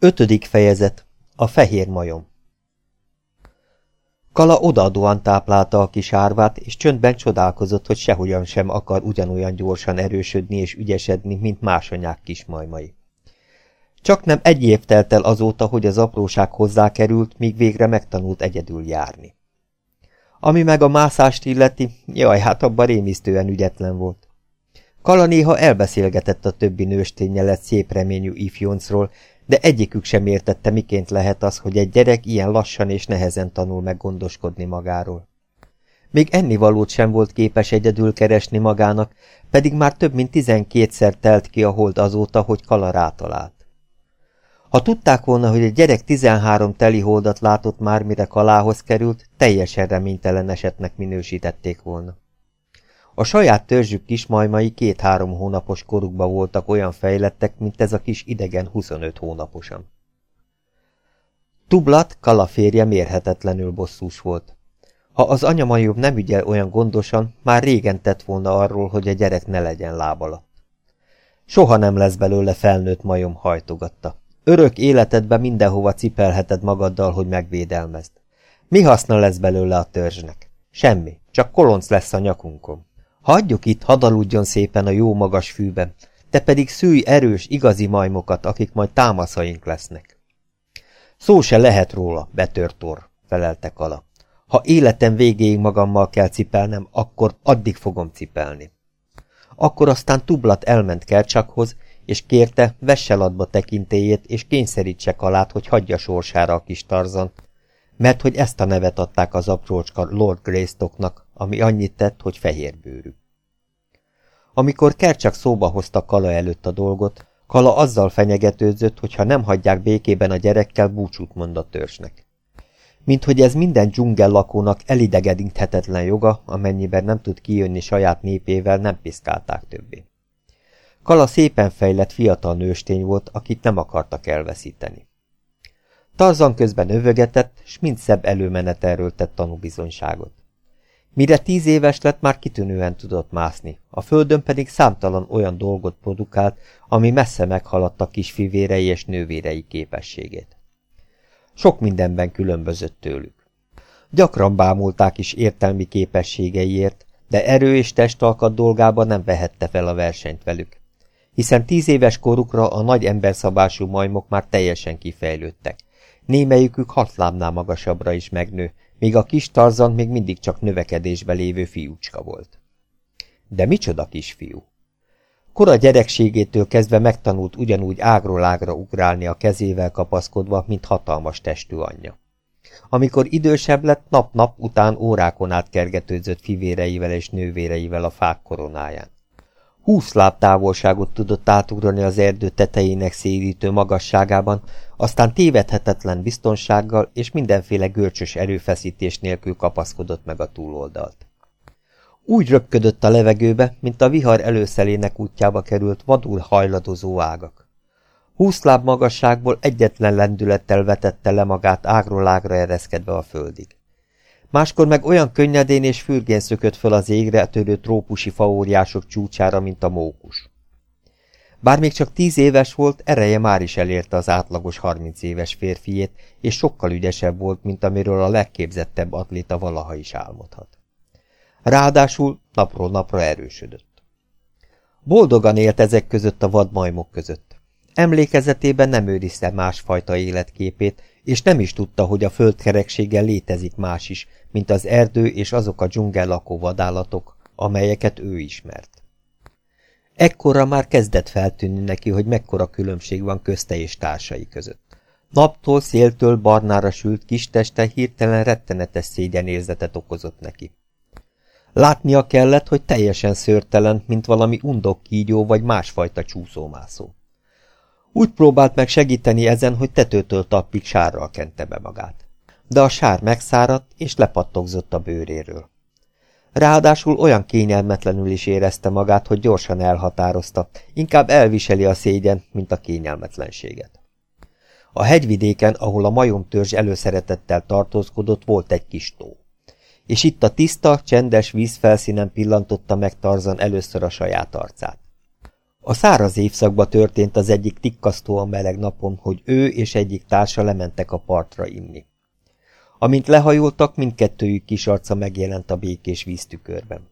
Ötödik fejezet. A fehér majom. Kala odaadóan táplálta a kis árvát, és csöndben csodálkozott, hogy sehogyan sem akar ugyanolyan gyorsan erősödni és ügyesedni, mint más anyák kismajmai. Csak nem egy év telt el azóta, hogy az apróság hozzákerült, míg végre megtanult egyedül járni. Ami meg a mászást illeti, jaj, hát abban rémisztően ügyetlen volt. Kala néha elbeszélgetett a többi nősténye lett szép reményű ifjoncról, de egyikük sem értette, miként lehet az, hogy egy gyerek ilyen lassan és nehezen tanul meg gondoskodni magáról. Még ennivalót sem volt képes egyedül keresni magának, pedig már több mint tizenkétszer telt ki a hold azóta, hogy Kala rátalált. Ha tudták volna, hogy egy gyerek tizenhárom teli holdat látott már, mire Kalához került, teljesen reménytelen esetnek minősítették volna. A saját törzsük kismajmai két-három hónapos korukban voltak olyan fejlettek, mint ez a kis idegen 25 hónaposan. Tublat, Kala férje mérhetetlenül bosszús volt. Ha az anyamajom nem ügyel olyan gondosan, már régen tett volna arról, hogy a gyerek ne legyen lábala. Soha nem lesz belőle felnőtt majom hajtogatta. Örök életedbe mindenhova cipelheted magaddal, hogy megvédelmezd. Mi haszna lesz belőle a törzsnek? Semmi, csak kolonc lesz a nyakunkon. Hagyjuk itt, hadaludjon szépen a jó magas fűben, te pedig szűj erős, igazi majmokat, akik majd támaszaink lesznek. Szó se lehet róla, betörtor, felelte Kala. Ha életem végéig magammal kell cipelnem, akkor addig fogom cipelni. Akkor aztán Tublat elment Kercsakhoz, és kérte, vesse adba tekintélyét, és kényszerítse Kalát, hogy hagyja sorsára a kis Tarzant, mert hogy ezt a nevet adták az aprócska Lord Greystocknak, ami annyit tett, hogy fehérbőrű. Amikor Kercsak szóba hozta Kala előtt a dolgot, Kala azzal fenyegetőzött, hogy ha nem hagyják békében a gyerekkel, búcsút mond a törzsnek. Mint hogy ez minden dzsungel lakónak elidegedinthetetlen joga, amennyiben nem tud kijönni saját népével, nem piszkálták többé. Kala szépen fejlett fiatal nőstény volt, akit nem akartak elveszíteni. Tarzan közben övögetett, s mind szebb előmenetelről tett tanúbizonyságot. Mire tíz éves lett, már kitűnően tudott mászni, a földön pedig számtalan olyan dolgot produkált, ami messze meghaladta kis fivérei és nővérei képességét. Sok mindenben különbözött tőlük. Gyakran bámulták is értelmi képességeiért, de erő és testalkat dolgában nem vehette fel a versenyt velük, hiszen tíz éves korukra a nagy emberszabású majmok már teljesen kifejlődtek. Némelyikük hat lábnál magasabbra is megnő, míg a kis Tarzan még mindig csak növekedésbe lévő fiúcska volt. De micsoda kisfiú! Kora gyerekségétől kezdve megtanult ugyanúgy ágról ágra ugrálni a kezével kapaszkodva, mint hatalmas testű anyja. Amikor idősebb lett, nap-nap után órákon át kergetőzött fivéreivel és nővéreivel a fák koronáján. Húsz láb távolságot tudott átugrani az erdő tetejének szélítő magasságában, aztán tévedhetetlen biztonsággal és mindenféle görcsös erőfeszítés nélkül kapaszkodott meg a túloldalt. Úgy röpködött a levegőbe, mint a vihar előszelének útjába került vadul hajladozó ágak. Húsz láb magasságból egyetlen lendülettel vetette le magát ágról ágra ereszkedve a földig. Máskor meg olyan könnyedén és fürgén szökött föl az égre törő trópusi faóriások csúcsára, mint a mókus. Bár még csak tíz éves volt, ereje már is elérte az átlagos harminc éves férfiét, és sokkal ügyesebb volt, mint amiről a legképzettebb atléta valaha is álmodhat. Ráadásul napról napra erősödött. Boldogan élt ezek között a vadmajmok között. Emlékezetében nem őrizte másfajta életképét, és nem is tudta, hogy a földkerekséggel létezik más is, mint az erdő és azok a dzsungel lakó vadállatok, amelyeket ő ismert. Ekkora már kezdett feltűnni neki, hogy mekkora különbség van közte és társai között. Naptól, széltől barnára sült kis teste hirtelen rettenetes szégyenérzetet okozott neki. Látnia kellett, hogy teljesen szörtelen, mint valami undok kígyó vagy másfajta csúszómászó. Úgy próbált meg segíteni ezen, hogy tetőtől tappig sárral kente be magát. De a sár megszáradt, és lepattogzott a bőréről. Ráadásul olyan kényelmetlenül is érezte magát, hogy gyorsan elhatározta, inkább elviseli a szégyen, mint a kényelmetlenséget. A hegyvidéken, ahol a majomtörzs előszeretettel tartózkodott, volt egy kis tó. És itt a tiszta, csendes vízfelszínen pillantotta meg Tarzan először a saját arcát. A száraz évszakban történt az egyik tikkasztóan meleg napon, hogy ő és egyik társa lementek a partra inni. Amint lehajoltak, mindkettőjük kis arca megjelent a békés víztükörben.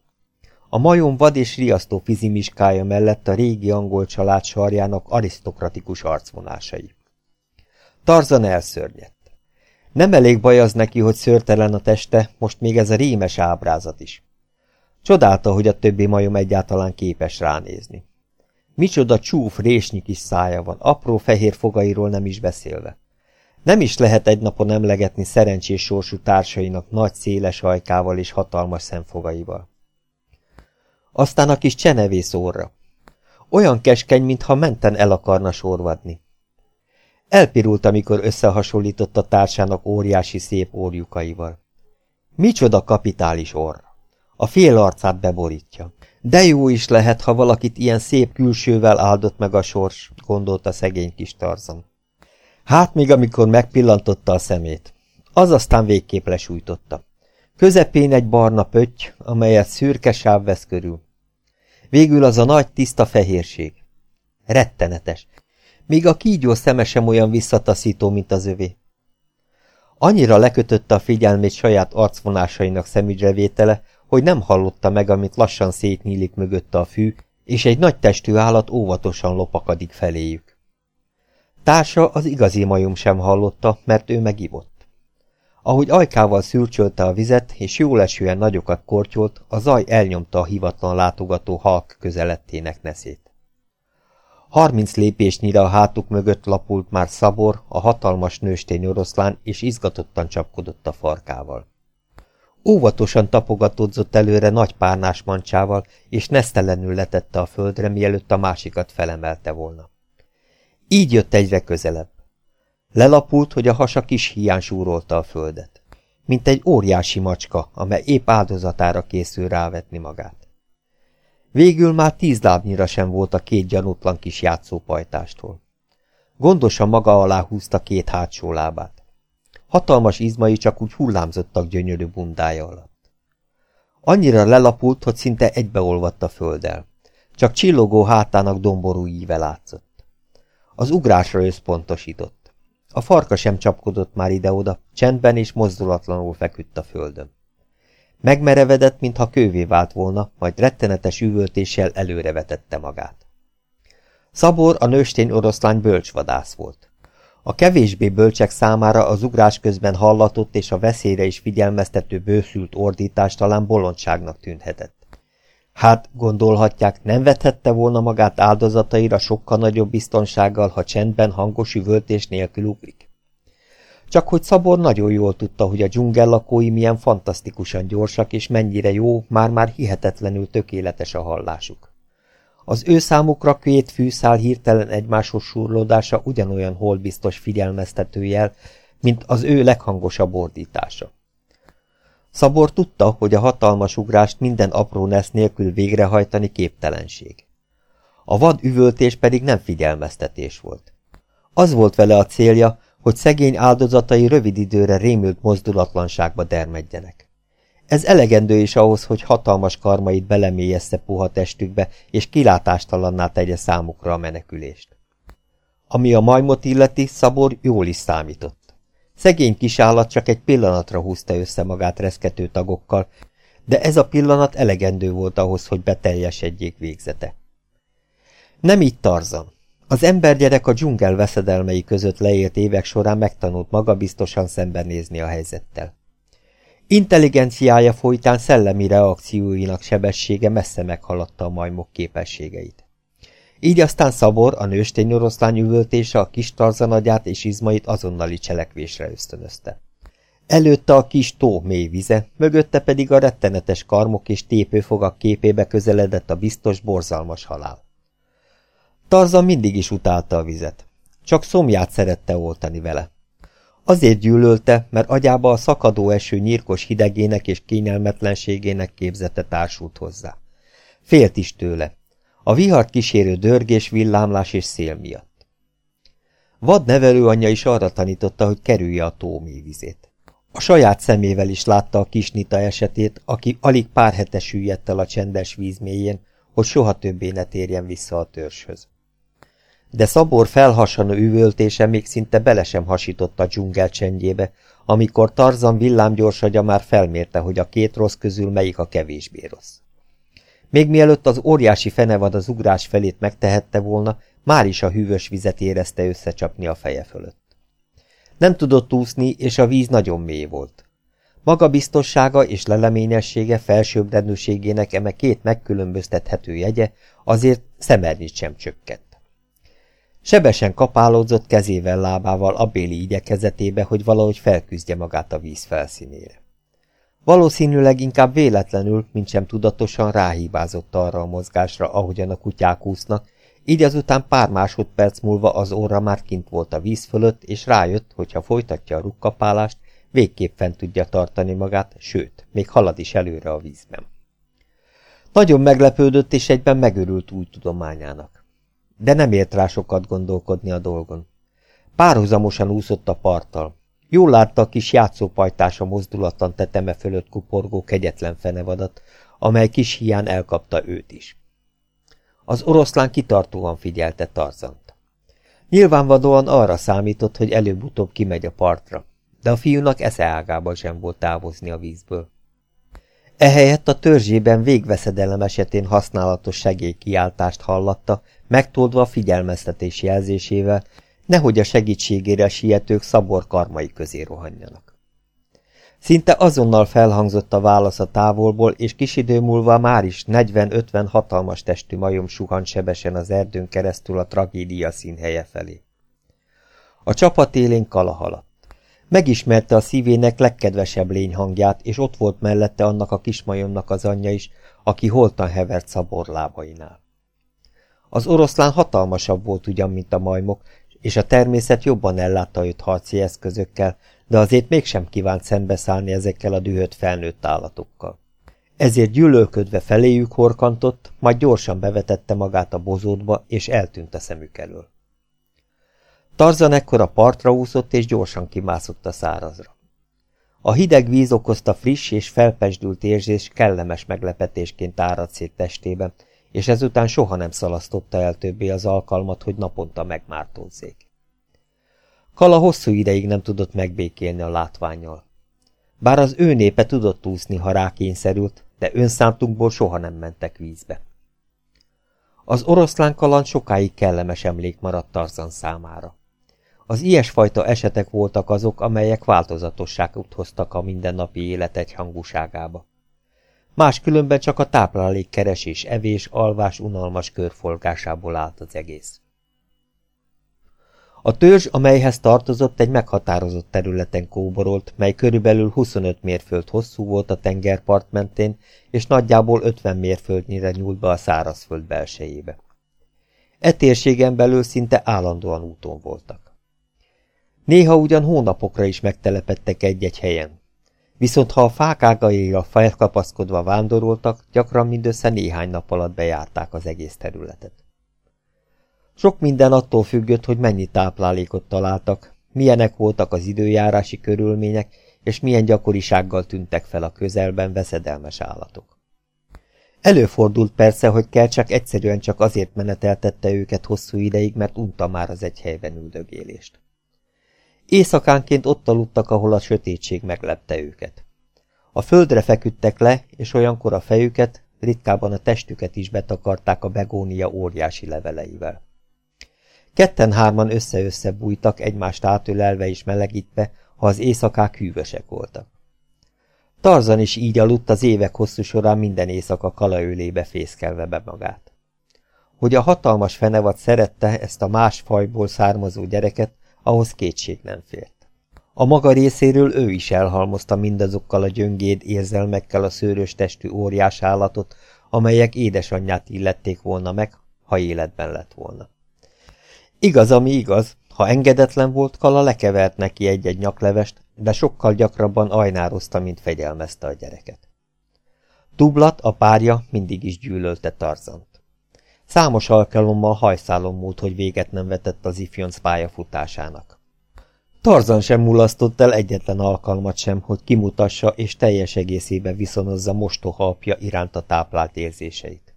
A majom vad és riasztó fizimiskája mellett a régi angol család sarjának arisztokratikus arcvonásai. Tarzan elszörnyett. Nem elég baj az neki, hogy szörtelen a teste, most még ez a rémes ábrázat is. Csodálta, hogy a többi majom egyáltalán képes ránézni. Micsoda csúf, résnyi kis szája van, apró fehér fogairól nem is beszélve. Nem is lehet egy napon emlegetni szerencsés sorsú társainak nagy széles ajkával és hatalmas szemfogaival. Aztán a kis csenevész orra. Olyan keskeny, mintha menten el akarna sorvadni. Elpirult, amikor összehasonlított a társának óriási szép orjukaival. Micsoda kapitális orr! A fél arcát beborítja. De jó is lehet, ha valakit ilyen szép külsővel áldott meg a sors, gondolta szegény kis tarzan. Hát még amikor megpillantotta a szemét. Az aztán végképp lesújtotta. Közepén egy barna pötty, amelyet szürke sáv vesz körül. Végül az a nagy, tiszta fehérség. Rettenetes. Még a kígyó szeme sem olyan visszataszító, mint az övé. Annyira lekötötte a figyelmét saját arcvonásainak szemügyrevétele, hogy nem hallotta meg, amit lassan szétnyílik mögötte a fű, és egy nagy testű állat óvatosan lopakadik feléjük. Társa az igazi majom sem hallotta, mert ő megivott. Ahogy ajkával szürcsölte a vizet, és jól esően nagyokat kortyolt, a zaj elnyomta a hivatlan látogató halk közelettének neszét. Harminc lépésnyire a hátuk mögött lapult már Szabor, a hatalmas nőstény oroszlán, és izgatottan csapkodott a farkával. Óvatosan tapogatódzott előre nagy párnás mancsával, és nesztelenül letette a földre, mielőtt a másikat felemelte volna. Így jött egyre közelebb. Lelapult, hogy a hasa kis hián súrolta a földet. Mint egy óriási macska, amely épp áldozatára készül rávetni magát. Végül már tíz lábnyira sem volt a két gyanútlan kis játszópajtástól. Gondosan maga alá húzta két hátsó lábát. Hatalmas izmai csak úgy hullámzottak gyönyörű bundája alatt. Annyira lelapult, hogy szinte egybeolvadt a földdel. Csak csillogó hátának domború íve látszott. Az ugrásra összpontosított. A farka sem csapkodott már ide-oda, csendben és mozdulatlanul feküdt a földön. Megmerevedett, mintha kővé vált volna, majd rettenetes üvöltéssel előrevetette magát. Szabor a nőstény oroszlány bölcsvadász volt. A kevésbé bölcsek számára az ugrás közben hallatott és a veszélyre is figyelmeztető bőszült ordítás talán bolondságnak tűnhetett. Hát, gondolhatják, nem vethette volna magát áldozataira sokkal nagyobb biztonsággal, ha csendben hangos üvöltés nélkül ugrik. Csak hogy Szabor nagyon jól tudta, hogy a dzsungel lakói milyen fantasztikusan gyorsak, és mennyire jó, már-már hihetetlenül tökéletes a hallásuk. Az ő számukra két fűszál hirtelen egymáshoz surlódása ugyanolyan holbiztos figyelmeztetőjel, mint az ő leghangosabb ordítása. Szabor tudta, hogy a hatalmas ugrást minden apró nesz nélkül végrehajtani képtelenség. A vad üvöltés pedig nem figyelmeztetés volt. Az volt vele a célja, hogy szegény áldozatai rövid időre rémült mozdulatlanságba dermedjenek. Ez elegendő is ahhoz, hogy hatalmas karmait belemélyezze puha testükbe, és kilátástalanná tegye számukra a menekülést. Ami a majmot illeti, Szabor jól is számított. Szegény kisállat csak egy pillanatra húzta össze magát reszkető tagokkal, de ez a pillanat elegendő volt ahhoz, hogy beteljesedjék végzete. Nem így Tarzan. Az embergyerek a dzsungel veszedelmei között leért évek során megtanult magabiztosan szembenézni a helyzettel. Intelligenciája folytán szellemi reakcióinak sebessége messze meghaladta a majmok képességeit. Így aztán Szabor, a nőstény oroszlány üvöltése a kis tarzanagyát és izmait azonnali cselekvésre ösztönözte. Előtte a kis tó mély vize, mögötte pedig a rettenetes karmok és tépőfogak képébe közeledett a biztos, borzalmas halál. Tarzan mindig is utálta a vizet. Csak szomját szerette oltani vele. Azért gyűlölte, mert agyába a szakadó eső nyírkos hidegének és kényelmetlenségének képzete társult hozzá. Félt is tőle. A vihart kísérő dörgés, villámlás és szél miatt. Vad nevelőanyja is arra tanította, hogy kerülje a tó vizét. A saját szemével is látta a kis Nita esetét, aki alig pár hete süllyedt el a csendes víz mélyén, hogy soha többé ne térjen vissza a törzshöz. De Szabor felhasanó üvöltése még szinte bele sem hasított a dzsungel csendjébe, amikor Tarzan villámgyorsagya már felmérte, hogy a két rossz közül melyik a kevésbé rossz. Még mielőtt az óriási fenevad az ugrás felét megtehette volna, már is a hűvös vizet érezte összecsapni a feje fölött. Nem tudott úszni, és a víz nagyon mély volt. Magabiztossága és leleményessége felsőbbrendűségének eme két megkülönböztethető jegye azért szemernyit sem csökkent. Sebesen kapálódzott kezével lábával a béli igyekezetébe, hogy valahogy felküzdje magát a víz felszínére. Valószínűleg inkább véletlenül, mint sem tudatosan ráhibázott arra a mozgásra, ahogyan a kutyák úsznak, így azután pár másodperc múlva az óra már kint volt a víz fölött, és rájött, hogy ha folytatja a rukkapálást, végképp fent tudja tartani magát, sőt, még halad is előre a vízben. Nagyon meglepődött, és egyben megörült új tudományának. De nem ért rá sokat gondolkodni a dolgon. Párhuzamosan úszott a parttal. Jól látta a kis játszópajtása mozdulatlan teteme fölött kuporgó kegyetlen fenevadat, amely kis hián elkapta őt is. Az oroszlán kitartóan figyelte Tarzant. Nyilvánvalóan arra számított, hogy előbb-utóbb kimegy a partra, de a fiúnak esze ágában sem volt távozni a vízből. Ehelyett a törzsében végveszedelem esetén használatos segélykiáltást hallatta, megtoldva a figyelmeztetés jelzésével, nehogy a segítségére sietők szabor karmai közé rohanjanak. Szinte azonnal felhangzott a válasz a távolból, és kis idő múlva már is 40-50 hatalmas testű majom suhant sebesen az erdőn keresztül a tragédia színhelye felé. A csapat élén kala. Megismerte a szívének legkedvesebb lény hangját, és ott volt mellette annak a kismajomnak az anyja is, aki holtan hevert szabor lábainál. Az oroszlán hatalmasabb volt ugyan, mint a majmok, és a természet jobban ellátta őt harci eszközökkel, de azért mégsem kívánt szembeszállni ezekkel a dühött felnőtt állatokkal. Ezért gyűlölködve feléjük horkantott, majd gyorsan bevetette magát a bozótba, és eltűnt a szemük elől. Tarzan ekkor a partra úszott, és gyorsan kimászott a szárazra. A hideg víz okozta friss és felpesdült érzés kellemes meglepetésként árad szét testében, és ezután soha nem szalasztotta el többé az alkalmat, hogy naponta megmártózzék. Kala hosszú ideig nem tudott megbékélni a látványjal. Bár az ő népe tudott úszni, ha rákényszerült, de önszántunkból soha nem mentek vízbe. Az oroszlán kaland sokáig kellemes emlék maradt Tarzan számára. Az ilyesfajta esetek voltak azok, amelyek változatosságot hoztak a mindennapi élet egyhangúságába. Máskülönben csak a táplálék keresés, evés, alvás unalmas körfolgásából állt az egész. A törzs, amelyhez tartozott, egy meghatározott területen kóborolt, mely körülbelül 25 mérföld hosszú volt a tengerpart mentén, és nagyjából 50 mérföldnyire nyúlt be a szárazföld belsejébe. E térségen belül szinte állandóan úton voltak. Néha ugyan hónapokra is megtelepettek egy-egy helyen. Viszont ha a fák ágaira felkapaszkodva vándoroltak, gyakran mindössze néhány nap alatt bejárták az egész területet. Sok minden attól függött, hogy mennyi táplálékot találtak, milyenek voltak az időjárási körülmények, és milyen gyakorisággal tűntek fel a közelben veszedelmes állatok. Előfordult persze, hogy kell csak egyszerűen csak azért meneteltette őket hosszú ideig, mert unta már az egy helyben üldögélést. Éjszakánként ott aludtak, ahol a sötétség meglepte őket. A földre feküdtek le, és olyankor a fejüket, ritkában a testüket is betakarták a begónia óriási leveleivel. Ketten-hárman össze-össze bújtak, egymást átölelve és melegítve, ha az éjszakák hűvösek voltak. Tarzan is így aludt az évek hosszú során minden éjszaka kalaölébe fészkelve be magát. Hogy a hatalmas fenevad szerette ezt a más fajból származó gyereket, ahhoz kétség nem fért. A maga részéről ő is elhalmozta mindazokkal a gyöngéd érzelmekkel a szőrös testű óriás állatot, amelyek édesanyját illették volna meg, ha életben lett volna. Igaz, ami igaz, ha engedetlen volt, Kala lekevert neki egy-egy nyaklevest, de sokkal gyakrabban ajnározta, mint fegyelmezte a gyereket. Tublat, a párja mindig is gyűlölte Tarzant. Számos alkalommal hajszálon múlt, hogy véget nem vetett az ifjonc pályafutásának. Tarzan sem mulasztott el egyetlen alkalmat sem, hogy kimutassa és teljes egészébe viszonozza mostoha apja iránta táplált érzéseit.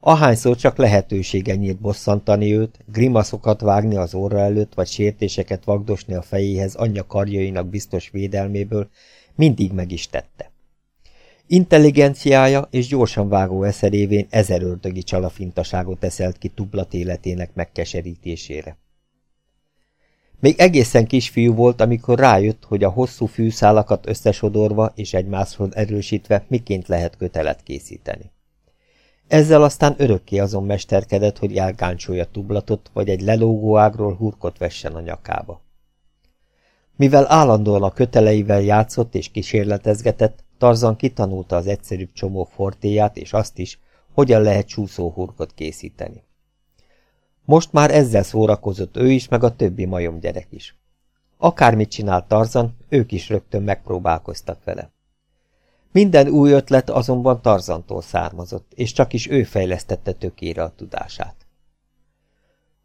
Ahányszor csak lehetősége nyílt bosszantani őt, grimaszokat vágni az óra előtt, vagy sértéseket vagdosni a fejéhez anyja karjainak biztos védelméből, mindig meg is tette. Intelligenciája és gyorsan vágó eszerévén ezer ördögi csalafintaságot eszelt ki tublat életének megkeserítésére. Még egészen kisfiú volt, amikor rájött, hogy a hosszú fűszálakat összesodorva és egymásról erősítve miként lehet kötelet készíteni. Ezzel aztán örökké azon mesterkedett, hogy elgáncsolja tublatot, vagy egy lelógó ágról hurkot vessen a nyakába. Mivel állandóan a köteleivel játszott és kísérletezgetett, Tarzan kitanulta az egyszerűbb csomók fortéját és azt is, hogyan lehet csúszóhurkot készíteni. Most már ezzel szórakozott ő is, meg a többi majomgyerek is. Akármit csinált Tarzan, ők is rögtön megpróbálkoztak vele. Minden új ötlet azonban Tarzantól származott, és csak is ő fejlesztette tökére a tudását.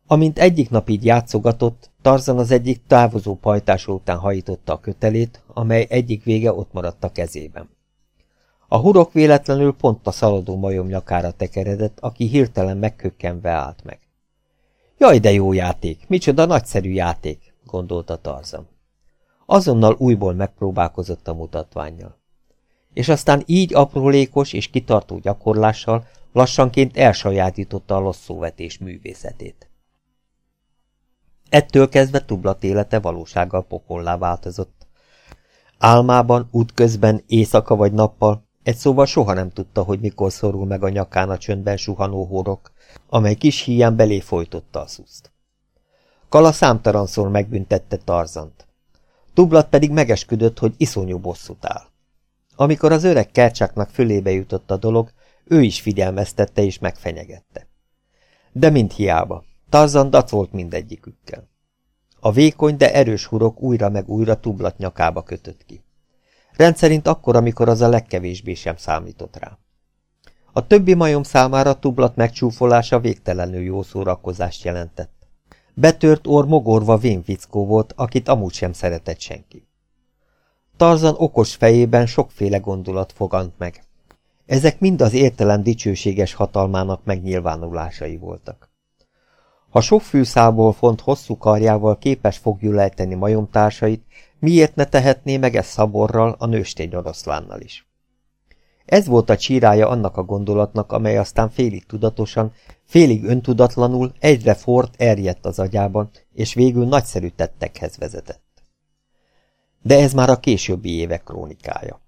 Amint egyik nap így játszogatott, Tarzan az egyik távozó pajtás után hajította a kötelét, amely egyik vége ott maradt a kezében. A hurok véletlenül pont a szaladó majom nyakára tekeredett, aki hirtelen megkökkenve állt meg. Jaj, de jó játék, micsoda nagyszerű játék, gondolta Tarzan. Azonnal újból megpróbálkozott a mutatványjal. És aztán így aprólékos és kitartó gyakorlással lassanként elsajátította a lasszóvetés művészetét. Ettől kezdve tublat élete valósággal pokollá változott. Álmában, útközben, éjszaka vagy nappal, egy szóval soha nem tudta, hogy mikor szorul meg a nyakán a csöndben suhanó horok, amely kis híján belé folytotta a szuszt. Kala számtalanszor megbüntette Tarzant. Tublat pedig megesküdött, hogy iszonyú bosszút áll. Amikor az öreg kercsáknak fölébe jutott a dolog, ő is figyelmeztette és megfenyegette. De mind hiába, Tarzan dacolt mindegyikükkel. A vékony, de erős hurok újra meg újra tublat nyakába kötött ki. Rendszerint akkor, amikor az a legkevésbé sem számított rá. A többi majom számára tublat megcsúfolása végtelenül jó szórakozást jelentett. Betört orr mogorva vénfickó volt, akit amúgy sem szeretett senki. Tarzan okos fejében sokféle gondolat fogant meg. Ezek mind az értelem dicsőséges hatalmának megnyilvánulásai voltak. Ha sok fűszából font hosszú karjával képes fogjulejteni majomtársait, miért ne tehetné meg ezt szaborral, a nőstény oroszlánnal is? Ez volt a csírája annak a gondolatnak, amely aztán félig tudatosan, félig öntudatlanul egyre fort erjedt az agyában, és végül nagyszerű tettekhez vezetett. De ez már a későbbi évek krónikája.